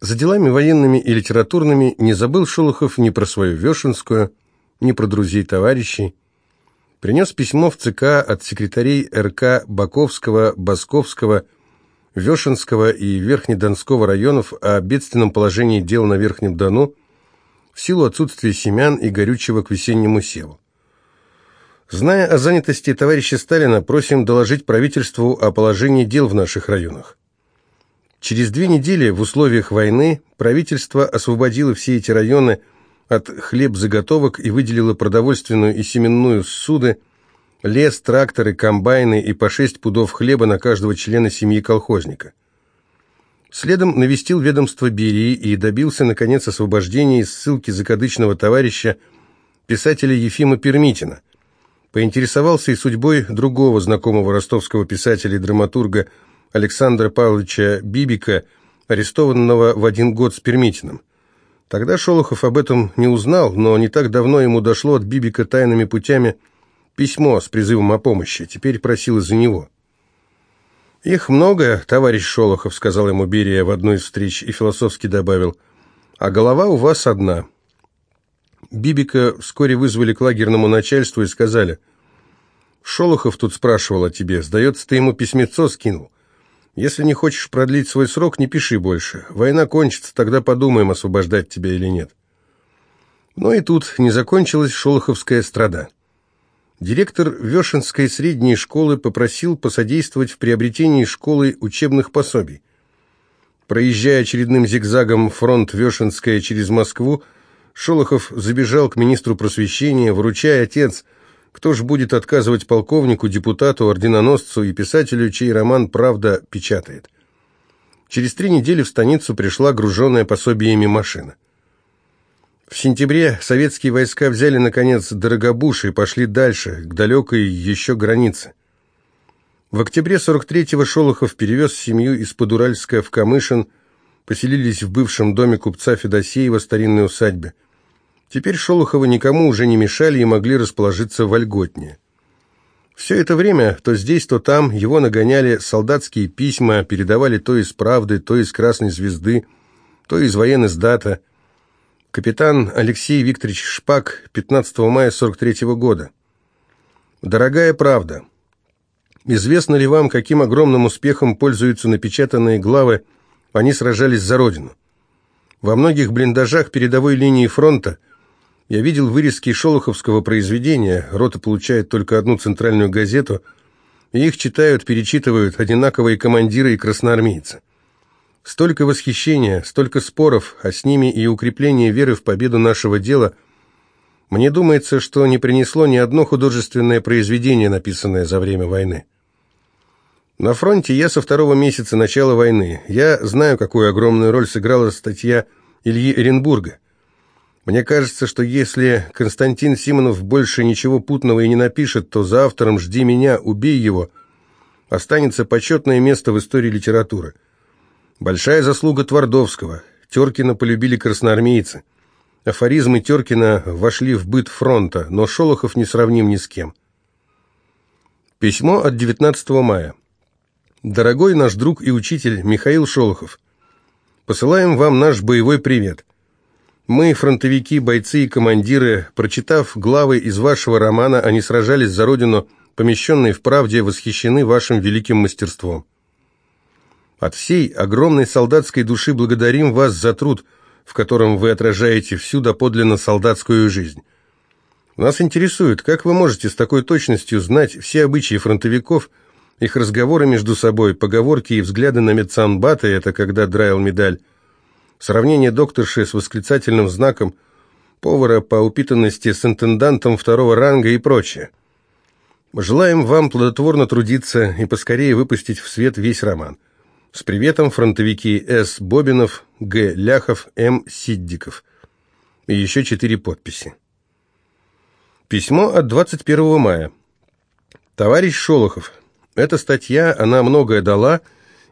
За делами военными и литературными не забыл Шолохов ни про свою Вешенскую, ни про друзей-товарищей. Принес письмо в ЦК от секретарей РК Баковского, Басковского, Вешенского и Верхнедонского районов о бедственном положении дел на Верхнем Дону в силу отсутствия семян и горючего к весеннему севу. Зная о занятости товарища Сталина, просим доложить правительству о положении дел в наших районах. Через две недели в условиях войны правительство освободило все эти районы от хлебзаготовок и выделило продовольственную и семенную суды, лес, тракторы, комбайны и по шесть пудов хлеба на каждого члена семьи колхозника. Следом навестил ведомство Берии и добился, наконец, освобождения из ссылки закадычного товарища писателя Ефима Пермитина. Поинтересовался и судьбой другого знакомого ростовского писателя и драматурга Александра Павловича Бибика, арестованного в один год с Пермитиным. Тогда Шолохов об этом не узнал, но не так давно ему дошло от Бибика тайными путями письмо с призывом о помощи, теперь просил из-за него. «Их много, товарищ Шолохов», — сказал ему Берия в одной из встреч и философски добавил, «а голова у вас одна». Бибика вскоре вызвали к лагерному начальству и сказали, «Шолохов тут спрашивал о тебе, сдается, ты ему письмецо скинул. Если не хочешь продлить свой срок, не пиши больше. Война кончится, тогда подумаем, освобождать тебя или нет». Но и тут не закончилась шолоховская страда. Директор Вешенской средней школы попросил посодействовать в приобретении школы учебных пособий. Проезжая очередным зигзагом фронт Вешенская через Москву, Шолохов забежал к министру просвещения, вручая отец – кто ж будет отказывать полковнику, депутату, орденоносцу и писателю, чей роман «Правда» печатает? Через три недели в станицу пришла груженная пособиями машина. В сентябре советские войска взяли, наконец, Дорогобуш и пошли дальше, к далекой еще границе. В октябре 43-го Шолохов перевез семью из-под Уральска в Камышин, поселились в бывшем доме купца Федосеева старинной усадьбе. Теперь Шолохова никому уже не мешали и могли расположиться вольготнее. Все это время, то здесь, то там, его нагоняли солдатские письма, передавали то из «Правды», то из «Красной звезды», то из военной сдата. Капитан Алексей Викторович Шпак, 15 мая 43 -го года. «Дорогая правда, известно ли вам, каким огромным успехом пользуются напечатанные главы «Они сражались за Родину»? Во многих блиндажах передовой линии фронта – я видел вырезки шолоховского произведения, рота получает только одну центральную газету, и их читают, перечитывают одинаковые командиры и красноармейцы. Столько восхищения, столько споров, а с ними и укрепление веры в победу нашего дела. Мне думается, что не принесло ни одно художественное произведение, написанное за время войны. На фронте я со второго месяца начала войны. Я знаю, какую огромную роль сыграла статья Ильи Эренбурга – мне кажется, что если Константин Симонов больше ничего путного и не напишет, то за автором «Жди меня, убей его» останется почетное место в истории литературы. Большая заслуга Твардовского. Теркина полюбили красноармейцы. Афоризмы Теркина вошли в быт фронта, но Шолохов не сравним ни с кем. Письмо от 19 мая. Дорогой наш друг и учитель Михаил Шолохов, посылаем вам наш боевой привет. Мы, фронтовики, бойцы и командиры, прочитав главы из вашего романа «Они сражались за Родину», помещенные в правде, восхищены вашим великим мастерством. От всей огромной солдатской души благодарим вас за труд, в котором вы отражаете всю доподлинно солдатскую жизнь. Нас интересует, как вы можете с такой точностью знать все обычаи фронтовиков, их разговоры между собой, поговорки и взгляды на медсанбата, это когда драил медаль, Сравнение докторши с восклицательным знаком, повара по упитанности с интендантом второго ранга и прочее. Желаем вам плодотворно трудиться и поскорее выпустить в свет весь роман. С приветом, фронтовики С. Бобинов, Г. Ляхов, М. Сиддиков. И еще четыре подписи. Письмо от 21 мая. Товарищ Шолохов, эта статья, она многое дала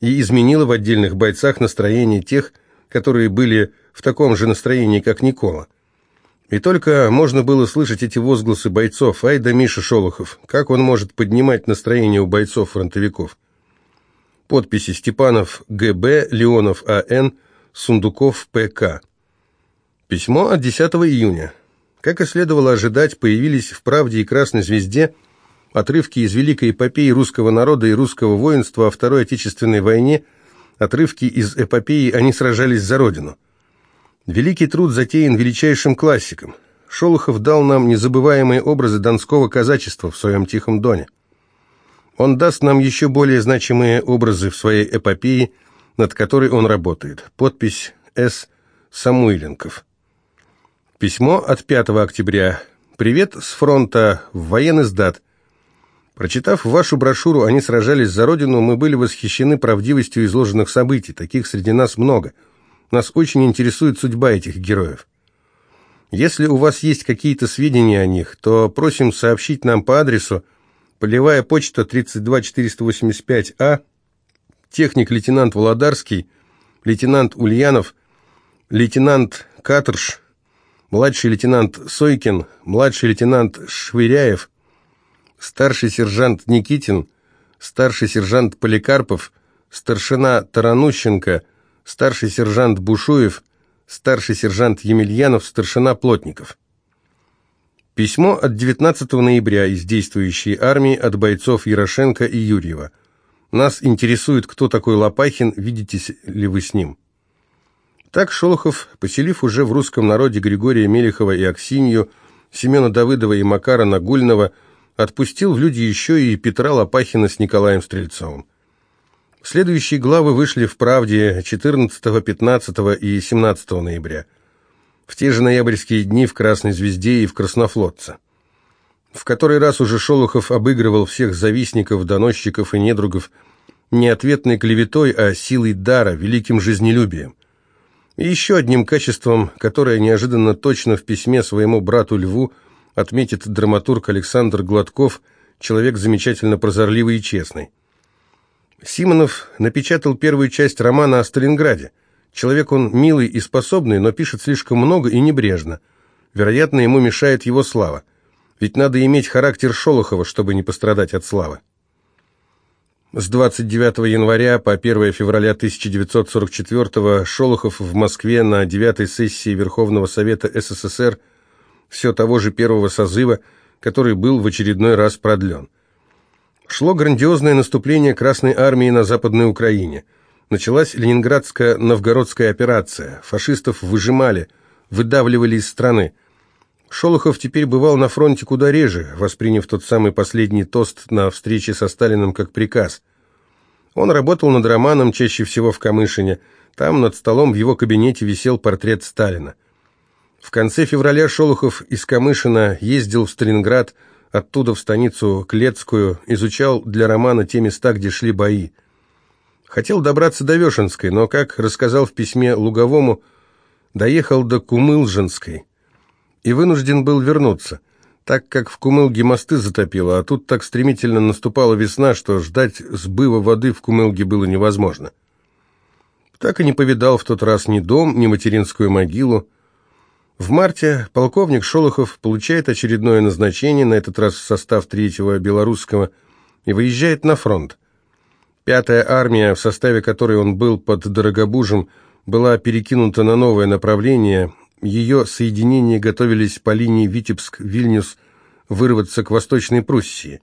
и изменила в отдельных бойцах настроение тех, которые были в таком же настроении, как Никола. И только можно было слышать эти возгласы бойцов. Ай да Миша Шолохов, как он может поднимать настроение у бойцов-фронтовиков? Подписи Степанов ГБ, Леонов АН, Сундуков П.К. Письмо от 10 июня. Как и следовало ожидать, появились в «Правде» и «Красной звезде» отрывки из великой эпопеи русского народа и русского воинства о Второй Отечественной войне, отрывки из эпопеи «Они сражались за Родину». Великий труд затеян величайшим классиком. Шолохов дал нам незабываемые образы донского казачества в своем «Тихом доне». Он даст нам еще более значимые образы в своей эпопее, над которой он работает. Подпись «С. Самуиленков». Письмо от 5 октября. «Привет с фронта в военный сдат. Прочитав вашу брошюру «Они сражались за Родину», мы были восхищены правдивостью изложенных событий. Таких среди нас много. Нас очень интересует судьба этих героев. Если у вас есть какие-то сведения о них, то просим сообщить нам по адресу Полевая почта 32485А, техник-лейтенант Володарский, лейтенант Ульянов, лейтенант Каторж, младший лейтенант Сойкин, младший лейтенант Швыряев, старший сержант Никитин, старший сержант Поликарпов, старшина Таранущенко, старший сержант Бушуев, старший сержант Емельянов, старшина Плотников. Письмо от 19 ноября из действующей армии от бойцов Ярошенко и Юрьева. Нас интересует, кто такой Лопахин, видите ли вы с ним. Так Шолохов, поселив уже в русском народе Григория Мелехова и Аксинью, Семена Давыдова и Макара Нагульного, отпустил в люди еще и Петра Лопахина с Николаем Стрельцовым. Следующие главы вышли в «Правде» 14, 15 и 17 ноября. В те же ноябрьские дни в «Красной звезде» и в «Краснофлотце». В который раз уже Шолохов обыгрывал всех завистников, доносчиков и недругов не ответной клеветой, а силой дара, великим жизнелюбием. И еще одним качеством, которое неожиданно точно в письме своему брату Льву отметит драматург Александр Гладков, человек замечательно прозорливый и честный. Симонов напечатал первую часть романа о Сталинграде. Человек он милый и способный, но пишет слишком много и небрежно. Вероятно, ему мешает его слава. Ведь надо иметь характер Шолохова, чтобы не пострадать от славы. С 29 января по 1 февраля 1944 Шолохов в Москве на 9 сессии Верховного Совета СССР все того же первого созыва, который был в очередной раз продлен. Шло грандиозное наступление Красной Армии на Западной Украине. Началась Ленинградская новгородская операция. Фашистов выжимали, выдавливали из страны. Шолохов теперь бывал на фронте куда реже, восприняв тот самый последний тост на встрече со Сталиным как приказ. Он работал над романом чаще всего в Камышине. Там над столом в его кабинете висел портрет Сталина. В конце февраля Шолохов из Камышина ездил в Сталинград, оттуда в станицу Клецкую, изучал для романа те места, где шли бои. Хотел добраться до Вешенской, но, как рассказал в письме Луговому, доехал до Кумылжинской и вынужден был вернуться, так как в Кумылге мосты затопило, а тут так стремительно наступала весна, что ждать сбыва воды в Кумылге было невозможно. Так и не повидал в тот раз ни дом, ни материнскую могилу. В марте полковник Шолохов получает очередное назначение, на этот раз в состав третьего белорусского, и выезжает на фронт. Пятая армия, в составе которой он был под Дорогобужем, была перекинута на новое направление, ее соединения готовились по линии Витебск-Вильнюс вырваться к Восточной Пруссии.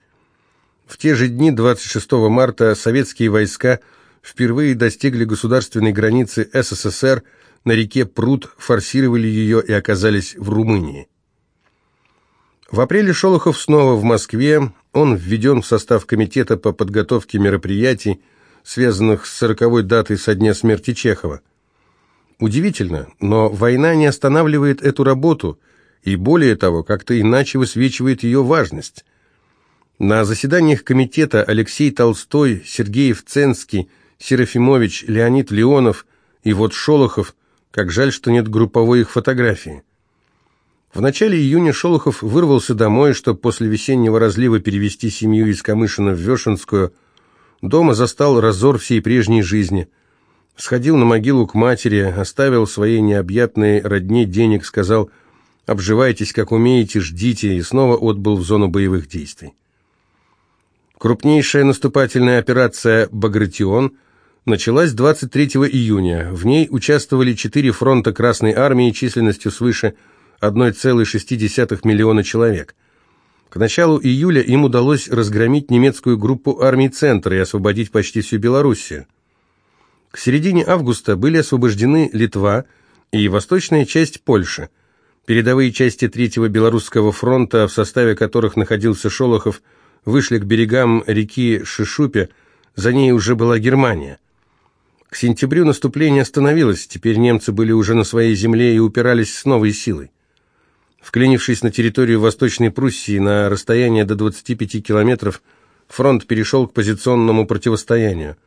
В те же дни, 26 марта, советские войска впервые достигли государственной границы СССР, на реке Прут, форсировали ее и оказались в Румынии. В апреле Шолохов снова в Москве, он введен в состав комитета по подготовке мероприятий, связанных с сороковой датой со дня смерти Чехова. Удивительно, но война не останавливает эту работу и, более того, как-то иначе высвечивает ее важность. На заседаниях комитета Алексей Толстой, Сергей Ценский, Серафимович, Леонид Леонов и вот Шолохов, как жаль, что нет групповой их фотографии. В начале июня Шолохов вырвался домой, чтобы после весеннего разлива перевести семью из Камышина в Вешенскую. Дома застал разор всей прежней жизни – Сходил на могилу к матери, оставил своей необъятной родне денег, сказал «обживайтесь, как умеете, ждите» и снова отбыл в зону боевых действий. Крупнейшая наступательная операция «Багратион» началась 23 июня. В ней участвовали четыре фронта Красной Армии численностью свыше 1,6 миллиона человек. К началу июля им удалось разгромить немецкую группу армий «Центр» и освободить почти всю Белоруссию. К середине августа были освобождены Литва и восточная часть Польши. Передовые части Третьего Белорусского фронта, в составе которых находился Шолохов, вышли к берегам реки Шишупе, за ней уже была Германия. К сентябрю наступление остановилось, теперь немцы были уже на своей земле и упирались с новой силой. Вклинившись на территорию Восточной Пруссии на расстояние до 25 километров, фронт перешел к позиционному противостоянию.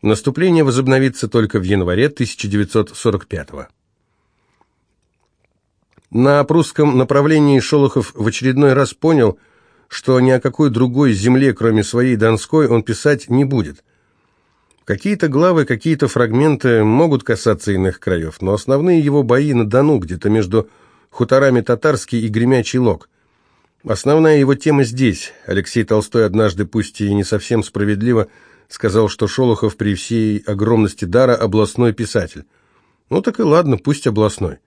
Наступление возобновится только в январе 1945 года. На прусском направлении Шолохов в очередной раз понял, что ни о какой другой земле, кроме своей Донской, он писать не будет. Какие-то главы, какие-то фрагменты могут касаться иных краев, но основные его бои на Дону, где-то между хуторами Татарский и Гремячий Лог. Основная его тема здесь. Алексей Толстой однажды, пусть и не совсем справедливо, сказал, что Шолохов при всей огромности дара областной писатель. Ну так и ладно, пусть областной.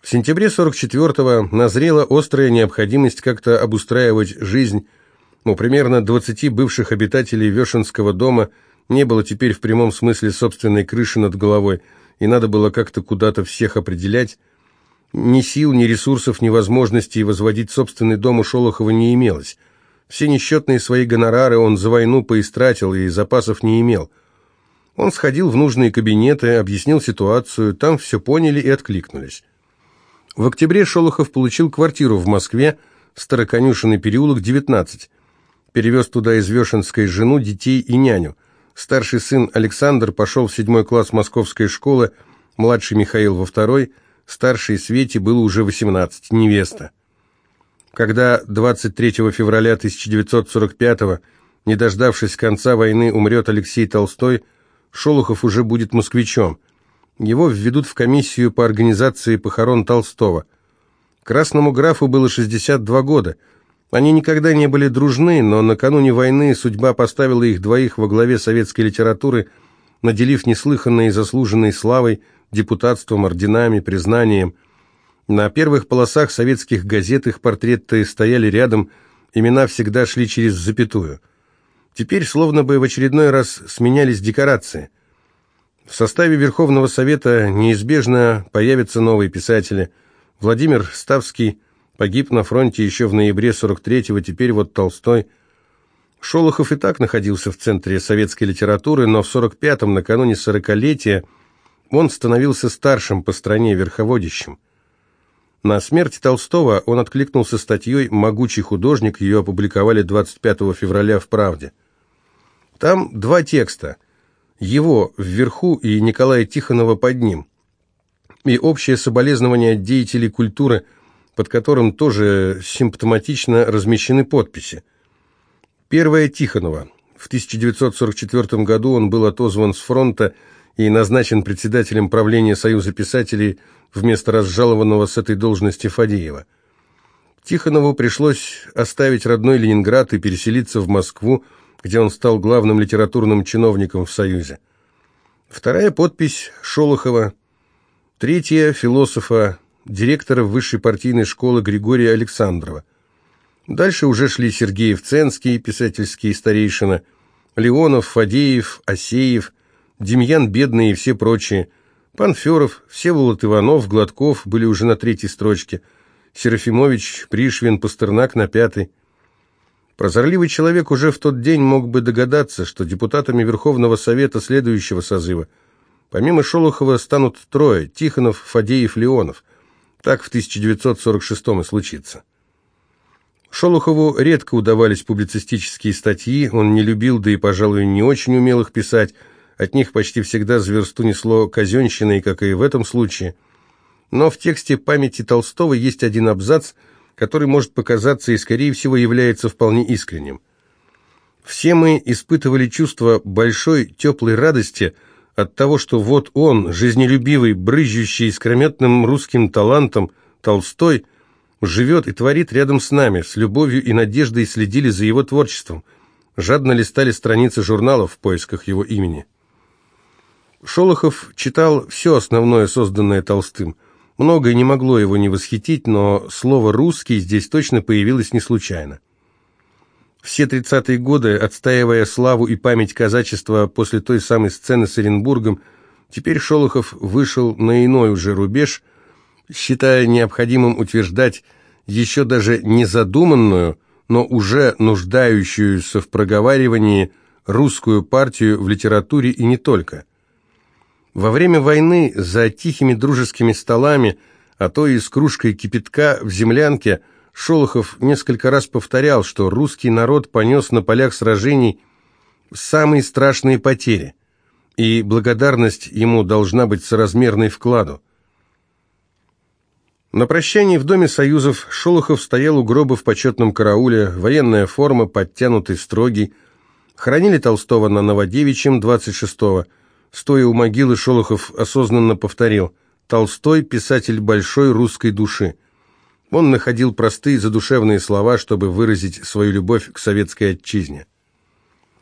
В сентябре 44-го назрела острая необходимость как-то обустраивать жизнь. Ну, примерно 20 бывших обитателей Вешенского дома не было теперь в прямом смысле собственной крыши над головой, и надо было как-то куда-то всех определять. Ни сил, ни ресурсов, ни возможностей возводить собственный дом у Шолохова не имелось. Все несчетные свои гонорары он за войну поистратил и запасов не имел. Он сходил в нужные кабинеты, объяснил ситуацию, там все поняли и откликнулись. В октябре Шолохов получил квартиру в Москве, Староконюшенный переулок, 19. Перевез туда из Вешенской жену, детей и няню. Старший сын Александр пошел в седьмой класс московской школы, младший Михаил во второй, старшей Свете было уже 18, невеста. Когда 23 февраля 1945-го, не дождавшись конца войны, умрет Алексей Толстой, Шолохов уже будет москвичом. Его введут в комиссию по организации похорон Толстого. Красному графу было 62 года. Они никогда не были дружны, но накануне войны судьба поставила их двоих во главе советской литературы, наделив неслыханной и заслуженной славой, депутатством, орденами, признанием – на первых полосах советских газет их портреты стояли рядом, имена всегда шли через запятую. Теперь словно бы в очередной раз сменялись декорации. В составе Верховного Совета неизбежно появятся новые писатели. Владимир Ставский погиб на фронте еще в ноябре 43-го, теперь вот Толстой. Шолохов и так находился в центре советской литературы, но в 45-м, накануне сорокалетия, он становился старшим по стране, верховодящим. На смерть Толстого он откликнулся статьей «Могучий художник», ее опубликовали 25 февраля в «Правде». Там два текста. Его вверху и Николая Тихонова под ним. И общее соболезнование деятелей культуры, под которым тоже симптоматично размещены подписи. Первое Тихонова. В 1944 году он был отозван с фронта и назначен председателем правления Союза писателей вместо разжалованного с этой должности Фадеева. Тихонову пришлось оставить родной Ленинград и переселиться в Москву, где он стал главным литературным чиновником в Союзе. Вторая подпись Шолохова, третья философа, директора высшей партийной школы Григория Александрова. Дальше уже шли Сергеев Ценский, писательский старейшина, Леонов, Фадеев, Асеев, Демьян Бедный и все прочие – Панферов, Всеволод Иванов, Гладков были уже на третьей строчке, Серафимович, Пришвин, Пастернак на пятой. Прозорливый человек уже в тот день мог бы догадаться, что депутатами Верховного Совета следующего созыва помимо Шолохова станут трое – Тихонов, Фадеев, Леонов. Так в 1946 и случится. Шолохову редко удавались публицистические статьи, он не любил, да и, пожалуй, не очень умел их писать – от них почти всегда зверсту несло казенщиной, как и в этом случае. Но в тексте памяти Толстого есть один абзац, который может показаться и, скорее всего, является вполне искренним. Все мы испытывали чувство большой теплой радости от того, что вот он, жизнелюбивый, брызжущий искрометным русским талантом, Толстой, живет и творит рядом с нами, с любовью и надеждой следили за его творчеством – жадно листали страницы журналов в поисках его имени. Шолохов читал все основное, созданное Толстым. Многое не могло его не восхитить, но слово «русский» здесь точно появилось не случайно. Все тридцатые годы, отстаивая славу и память казачества после той самой сцены с Оренбургом, теперь Шолохов вышел на иной уже рубеж, считая необходимым утверждать еще даже не задуманную, но уже нуждающуюся в проговаривании русскую партию в литературе и не только. Во время войны за тихими дружескими столами, а то и с кружкой кипятка в землянке, Шолохов несколько раз повторял, что русский народ понес на полях сражений самые страшные потери, и благодарность ему должна быть соразмерной вкладу. На прощании в Доме Союзов Шолохов стоял у гроба в почетном карауле, военная форма, подтянутый, строгий. Хранили Толстого на Новодевичьем 26-го. Стоя у могилы, Шолохов осознанно повторил «Толстой – писатель большой русской души». Он находил простые задушевные слова, чтобы выразить свою любовь к советской отчизне.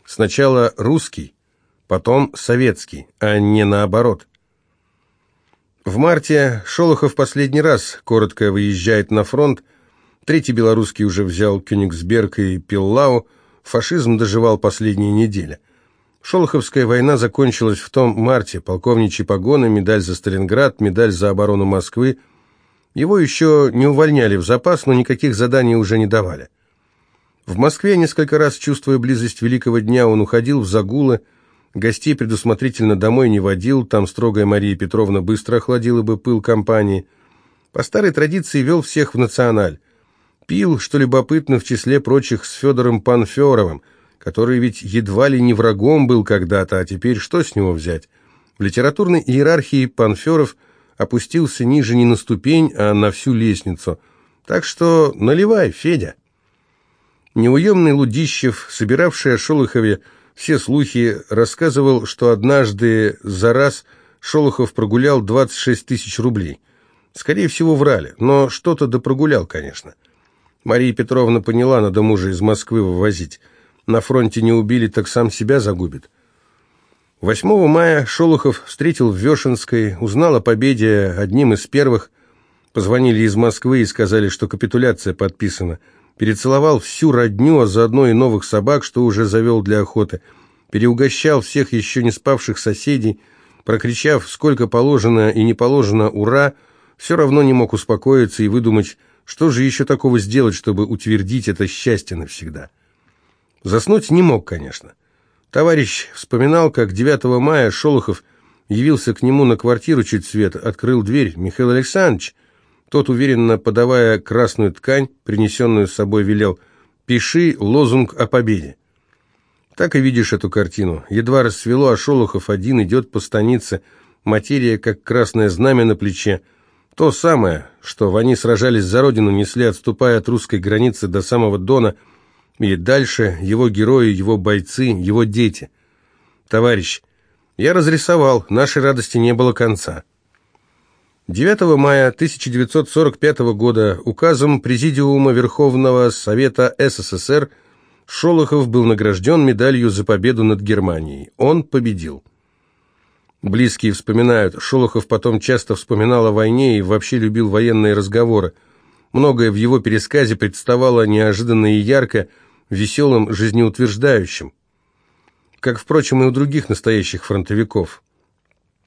Сначала русский, потом советский, а не наоборот. В марте Шолохов последний раз коротко выезжает на фронт, третий белорусский уже взял Кёнигсберг и Пиллау, фашизм доживал последние недели. Шолоховская война закончилась в том марте, полковничьи погоны, медаль за Сталинград, медаль за оборону Москвы. Его еще не увольняли в запас, но никаких заданий уже не давали. В Москве несколько раз, чувствуя близость великого дня, он уходил в загулы, Гостей предусмотрительно домой не водил, там строгая Мария Петровна быстро охладила бы пыл компании. По старой традиции вел всех в националь. Пил, что любопытно, в числе прочих с Федором Панферовым, который ведь едва ли не врагом был когда-то, а теперь что с него взять? В литературной иерархии Панферов опустился ниже не на ступень, а на всю лестницу. Так что наливай, Федя. Неуемный Лудищев, собиравший о Шолохове все слухи, рассказывал, что однажды за раз Шолохов прогулял 26 тысяч рублей. Скорее всего, врали, но что-то да прогулял, конечно. Мария Петровна поняла, надо мужа из Москвы вывозить. На фронте не убили, так сам себя загубит. 8 мая Шолохов встретил в Вешенской, узнал о победе одним из первых. Позвонили из Москвы и сказали, что капитуляция подписана – перецеловал всю родню, а заодно и новых собак, что уже завел для охоты, переугощал всех еще не спавших соседей, прокричав, сколько положено и не положено «Ура!», все равно не мог успокоиться и выдумать, что же еще такого сделать, чтобы утвердить это счастье навсегда. Заснуть не мог, конечно. Товарищ вспоминал, как 9 мая Шолохов явился к нему на квартиру чуть свет, открыл дверь. «Михаил Александрович!» Тот, уверенно подавая красную ткань, принесенную с собой, велел «Пиши лозунг о победе». Так и видишь эту картину. Едва рассвело, а Шолохов один идет по станице, материя, как красное знамя на плече. То самое, что они сражались за родину, несли, отступая от русской границы до самого Дона, и дальше его герои, его бойцы, его дети. Товарищ, я разрисовал, нашей радости не было конца. 9 мая 1945 года указом Президиума Верховного Совета СССР Шолохов был награжден медалью за победу над Германией. Он победил. Близкие вспоминают, Шолохов потом часто вспоминал о войне и вообще любил военные разговоры. Многое в его пересказе представало неожиданно и ярко, веселым, жизнеутверждающим. Как, впрочем, и у других настоящих фронтовиков.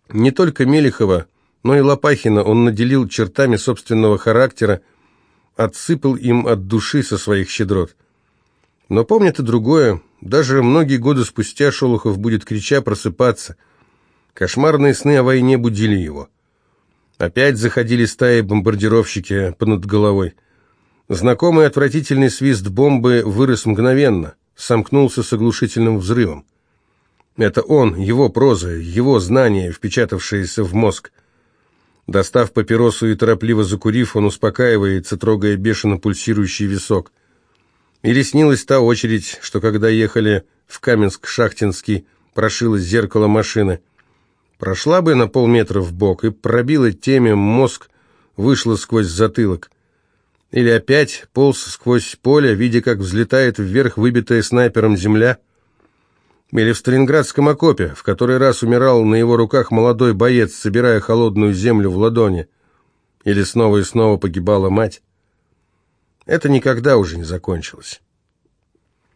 Не только Мелехова, но и Лопахина он наделил чертами собственного характера, отсыпал им от души со своих щедрот. Но помнит и другое, даже многие годы спустя Шолохов будет крича просыпаться. Кошмарные сны о войне будили его. Опять заходили стаи бомбардировщики понад головой. Знакомый отвратительный свист бомбы вырос мгновенно, сомкнулся с оглушительным взрывом. Это он, его проза, его знания, впечатавшиеся в мозг. Достав папиросу и торопливо закурив, он успокаивается, трогая бешено пульсирующий висок. Или снилась та очередь, что когда ехали в Каменск-Шахтинский, прошилось зеркало машины. Прошла бы на полметра в бок и пробила теме мозг, вышла сквозь затылок. Или опять полз сквозь поле, видя, как взлетает вверх выбитая снайпером земля? Или в Сталинградском окопе, в который раз умирал на его руках молодой боец, собирая холодную землю в ладони? Или снова и снова погибала мать? Это никогда уже не закончилось.